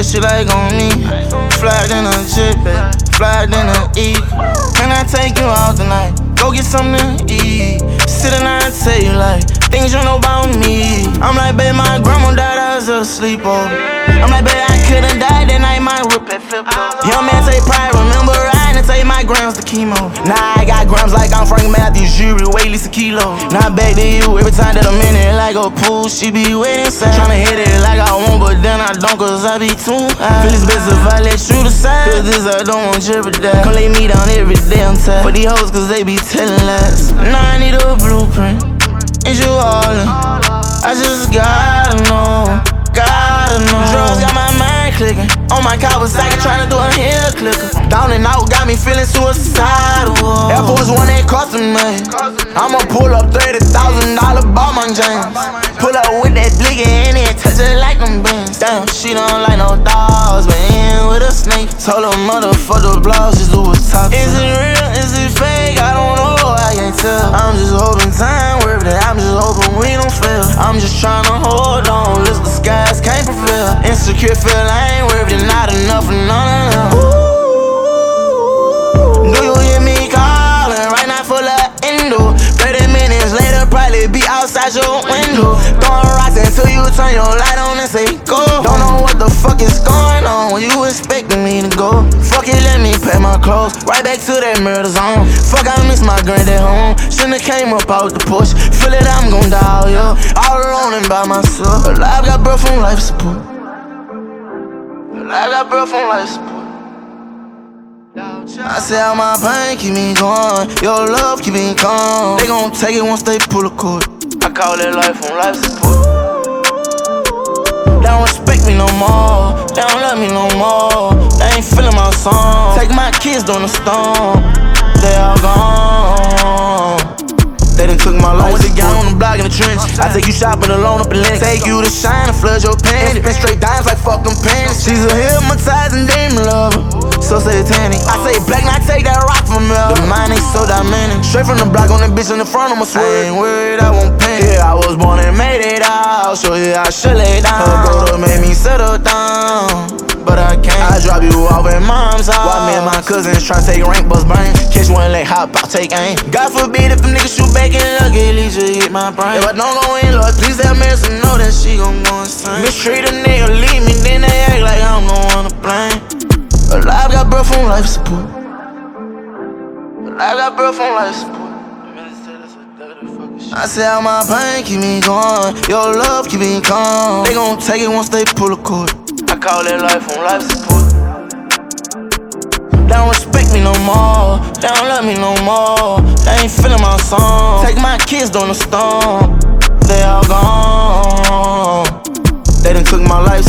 she like on me. Fly in a jet, eh. fly in a E. Can I take you out tonight? Go get something to eat. Sit and I tell you like things you know about me. I'm like, babe, my grandma died, I was asleep. Oh. I'm like, babe, I couldn't die that night, my whip had flipped. Oh. Young man take pride, remember riding and take my grams to chemo. Now I got grams like I'm Frank Matthews, jury, weigh at least a kilo. Now back to you, every time that I'm in it like a pool, she be waiting inside. Tryna hit it like I want, but then I don't, cause I be too high. Feel it's best if I let you decide, cause this I don't want jeopardize. Come lay me down every day, I'm tired. For these hoes, cause they be telling lies. Now I need a blueprint, is you all in? I just gotta know, gotta know. Drugs got my mind clicking. On my Kawasaki, tryna do a heel clicker. Down and out, got me feeling suicidal. Air Force One ain't costing me. I'ma pull up $30,000 Told her motherfucker blouse, just do what's top. Is it real? Is it fake? I don't know, I can't tell. I'm just hoping time worth it. I'm just hoping we don't fail. I'm just trying to hold on, list the skies can't prevail. Insecure feel I ain't worth it, not enough for none of them. Do you hear me calling? Right now full of endo. 30 minutes later, probably be outside your window. Throwing rocks until you turn your light on and say go. Don't know what the fuck is going on. You expecting me to go? Fuck it, let me pack my clothes. Right back to that murder zone. Fuck, I miss my granddad home. Shouldn't have came up out the push. Feel it, I'm gon' die, yo. All alone and by myself. Alive, got breath from life support. Alive, got breath from life support. I say all my pain keep me going, your love keep me calm. They gon' take it once they pull a cord. I call it life on life support. They don't respect me no more, they don't love me no more. They ain't feeling my song. Take my kids during the storm, they all gone. They done took my life. I with the gang on the block in the trench. I take you shopping alone up in Lynx. Take you to shine and flood your panties. Been straight dimes like fucking panties. She's a hypnotizing demon lover. So satanic. I say black, now take that rock from me. The mind ain't so dynamic. Straight from the block on the bitch in the front, I'ma swear. I ain't worried, I won't pay. Yeah, I was born and made it out. So yeah, I should lay down. Her brother made me settle down. But I can't. I drop you off at mom's house. While me and my cousins try to take rank bus brain. Catch one leg, hop out, take aim. God forbid if them niggas shoot back and luck, at least you hit my brain. If I don't go in, Lord, please have mercy, know that she gon' go insane. Mistreat a nigga, leave Got breath from life support. Alive, got breath from life support. I say all my pain keep me going, your love keep me calm. They gon' take it once they pull a cord. I call that life on life support. They don't respect me no more, they don't love me no more. They ain't feeling my song. Take my kids during the storm, they all gone. They done took my life